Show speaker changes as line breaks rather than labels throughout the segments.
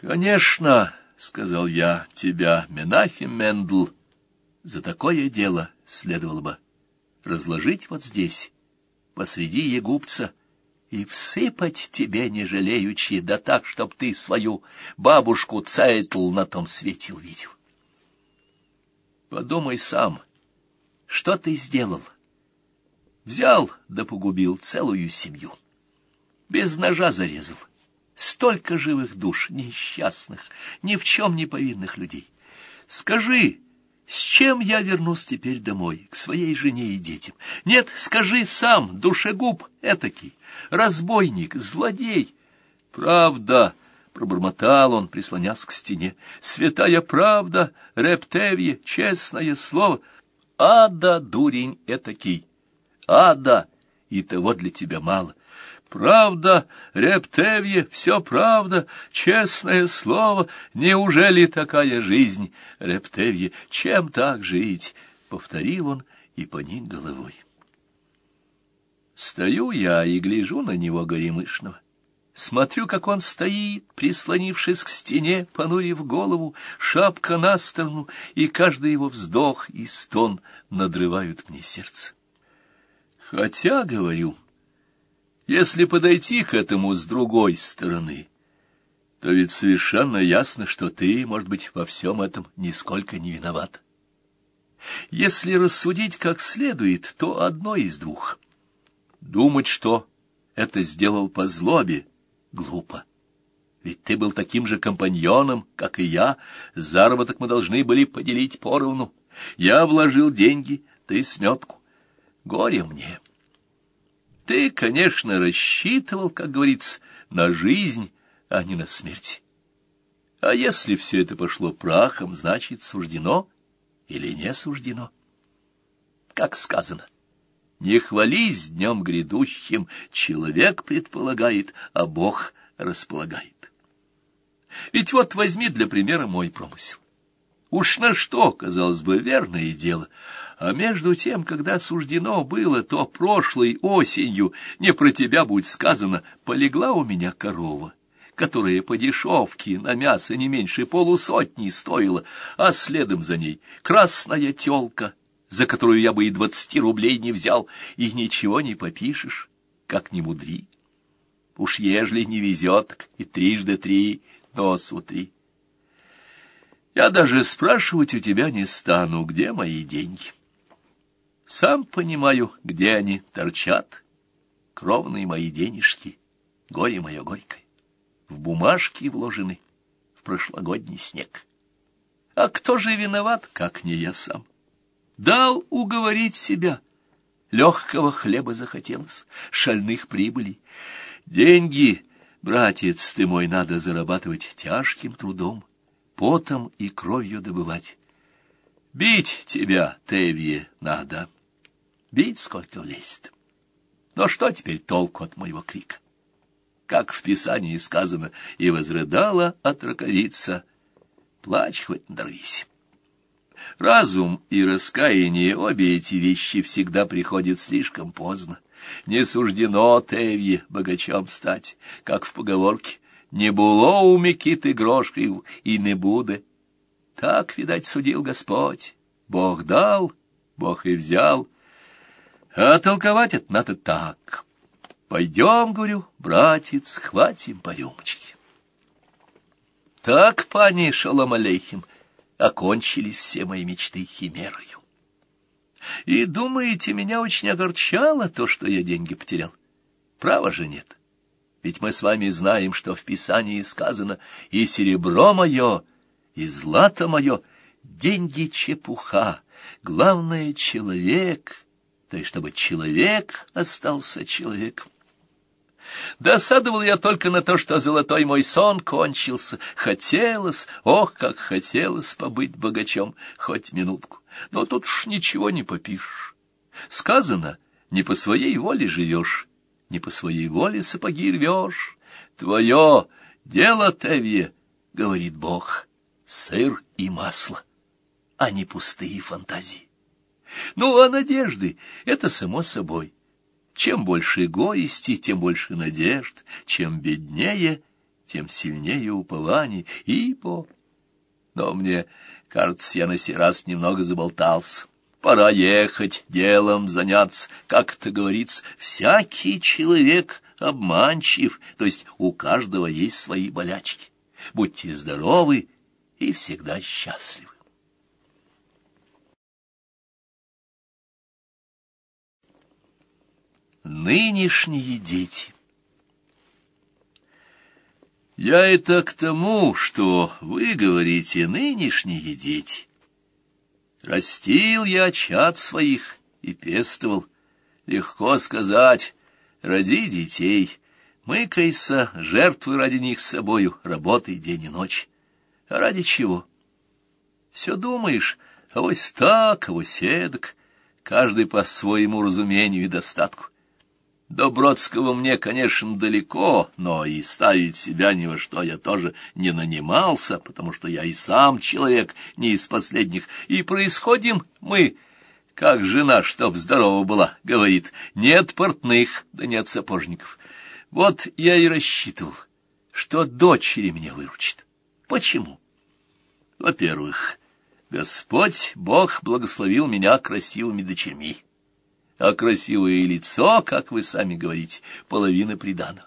Конечно, — сказал я, — тебя, Менахим Мендл, за такое дело следовало бы разложить вот здесь, посреди Егупца, и всыпать тебе, не жалеючи, да так, чтоб ты свою бабушку Цайтл на том свете увидел. Подумай сам, что ты сделал? Взял да погубил целую семью. Без ножа зарезал. Столько живых душ, несчастных, ни в чем не повинных людей. Скажи, с чем я вернусь теперь домой, к своей жене и детям? Нет, скажи сам, душегуб этакий, разбойник, злодей. Правда, — пробормотал он, прислонясь к стене, — святая правда, рептевье, честное слово. Ада, дурень этакий, ада, и того для тебя мало. Правда, Рептевье, все правда, честное слово, неужели такая жизнь? Рептевье, чем так жить? Повторил он и поник головой. Стою я и гляжу на него горемышного. Смотрю, как он стоит, прислонившись к стене, понурив голову, шапка на сторону, и каждый его вздох и стон надрывают мне сердце. Хотя, говорю, если подойти к этому с другой стороны, то ведь совершенно ясно, что ты, может быть, во всем этом нисколько не виноват. Если рассудить как следует, то одно из двух. Думать, что это сделал по злобе, глупо. Ведь ты был таким же компаньоном, как и я. Заработок мы должны были поделить поровну. Я вложил деньги, ты сметку. Горе мне. Ты, конечно, рассчитывал, как говорится, на жизнь, а не на смерть. А если все это пошло прахом, значит, суждено или не суждено? Как сказано, не хвались днем грядущим, человек предполагает, а Бог располагает. Ведь вот возьми для примера мой промысел. Уж на что, казалось бы, верное дело, а между тем, когда суждено было, то прошлой осенью, не про тебя будет сказано, полегла у меня корова, которая по дешевке на мясо не меньше полусотни стоила, а следом за ней красная телка, за которую я бы и двадцати рублей не взял, и ничего не попишешь, как ни мудри. Уж ежели не везет, и трижды три, нос утри. Я даже спрашивать у тебя не стану, где мои деньги. Сам понимаю, где они торчат, кровные мои денежки, горе мое горькое, в бумажки вложены, в прошлогодний снег. А кто же виноват, как не я сам? Дал уговорить себя. Легкого хлеба захотелось, шальных прибылей. Деньги, братец ты мой, надо зарабатывать тяжким трудом, потом и кровью добывать. Бить тебя, Тевье, надо бить сколько влезет. Но что теперь толку от моего крика? Как в Писании сказано, и возрыдала отраковица, плачь хоть надорвись. Разум и раскаяние, обе эти вещи всегда приходят слишком поздно. Не суждено Тевье богачом стать, как в поговорке «Не было у Микиты грошкой и не буде». Так, видать, судил Господь. Бог дал, Бог и взял — а толковать это надо так. Пойдем, говорю, братец, хватим по рюмочке. Так, пани Шалом Алейхим, окончились все мои мечты химерою. И, думаете, меня очень огорчало то, что я деньги потерял? Право же нет. Ведь мы с вами знаем, что в Писании сказано «И серебро мое, и злато мое, деньги чепуха, главное — человек» то есть чтобы человек остался человеком. Досадовал я только на то, что золотой мой сон кончился. Хотелось, ох, как хотелось побыть богачом хоть минутку. Но тут уж ничего не попишешь. Сказано, не по своей воле живешь, не по своей воле сапоги рвешь. Твое дело, Тевье, говорит Бог, сыр и масло, а не пустые фантазии. Ну, а надежды — это само собой. Чем больше горести, тем больше надежд, чем беднее, тем сильнее упование, ибо... Но мне кажется, я на сей раз немного заболтался. Пора ехать, делом заняться. Как это говорится, всякий человек обманчив, то есть у каждого есть свои болячки. Будьте здоровы и всегда счастливы. Нынешние дети Я это к тому, что вы говорите «нынешние дети». Растил я чад своих и пестовал. Легко сказать, роди детей, мыкайся, жертвы ради них с собою, работай день и ночь. А ради чего? Все думаешь, а вось так, а вось эдак, каждый по своему разумению и достатку. До Бродского мне, конечно, далеко, но и ставить себя ни во что я тоже не нанимался, потому что я и сам человек не из последних, и происходим мы, как жена, чтоб здорова была, говорит, нет портных, да нет сапожников. Вот я и рассчитывал, что дочери меня выручит. Почему? Во-первых, Господь Бог благословил меня красивыми дочерьми а красивое лицо, как вы сами говорите, половина придана.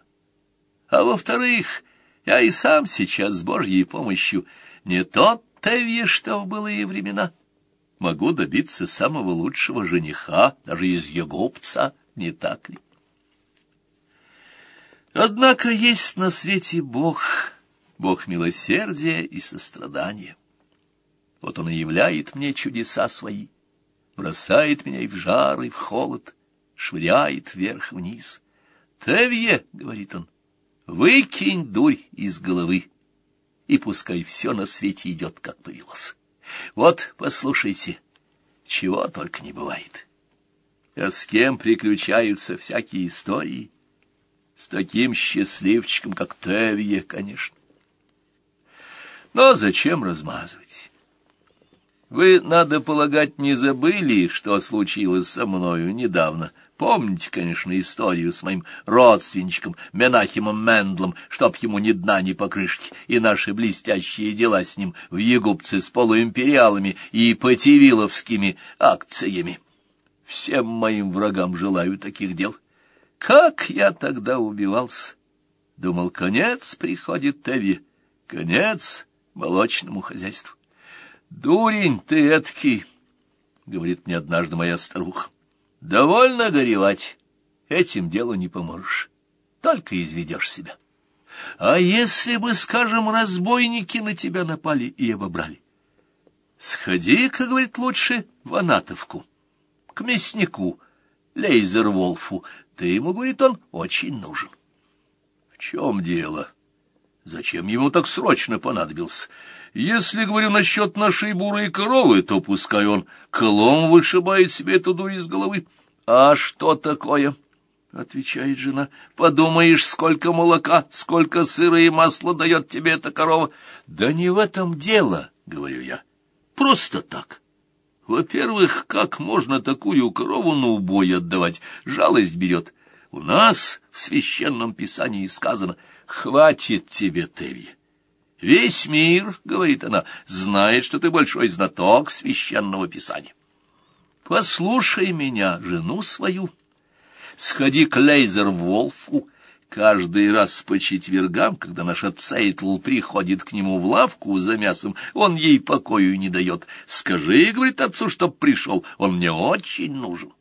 А во-вторых, я и сам сейчас с Божьей помощью не тот Тевье, что в былые времена. Могу добиться самого лучшего жениха, даже из Егопца, не так ли? Однако есть на свете Бог, Бог милосердия и сострадания. Вот Он и являет мне чудеса свои бросает меня и в жар, и в холод, швыряет вверх-вниз. «Тевье», — говорит он, — «выкинь дурь из головы, и пускай все на свете идет, как повелось. Вот, послушайте, чего только не бывает. А с кем приключаются всякие истории? С таким счастливчиком, как Тевье, конечно. Но зачем размазывать? Вы, надо полагать, не забыли, что случилось со мною недавно. Помните, конечно, историю с моим родственничком Менахимом Мендлом, чтоб ему ни дна, ни покрышки, и наши блестящие дела с ним в Егупце с полуимпериалами и потивиловскими акциями. Всем моим врагам желаю таких дел. Как я тогда убивался! Думал, конец приходит Теви, конец молочному хозяйству. «Дурень ты эткий!» — говорит мне однажды моя старуха. «Довольно горевать, этим делу не поможешь, только изведешь себя. А если бы, скажем, разбойники на тебя напали и обобрали? Сходи, как говорит, лучше в Анатовку, к мяснику, Лейзерволфу. Ты ему, говорит он, очень нужен». «В чем дело? Зачем ему так срочно понадобился?» Если говорю насчет нашей бурой коровы, то пускай он колом вышибает себе эту дурь из головы. — А что такое? — отвечает жена. — Подумаешь, сколько молока, сколько сыра и масла дает тебе эта корова. — Да не в этом дело, — говорю я. — Просто так. Во-первых, как можно такую корову на убой отдавать? Жалость берет. У нас в священном писании сказано «Хватит тебе, Теви». Весь мир, — говорит она, — знает, что ты большой знаток священного писания. Послушай меня, жену свою. Сходи к Лейзер-Волфу. Каждый раз по четвергам, когда наша Цейтл приходит к нему в лавку за мясом, он ей покою не дает. Скажи, — говорит отцу, — чтоб пришел, он мне очень нужен.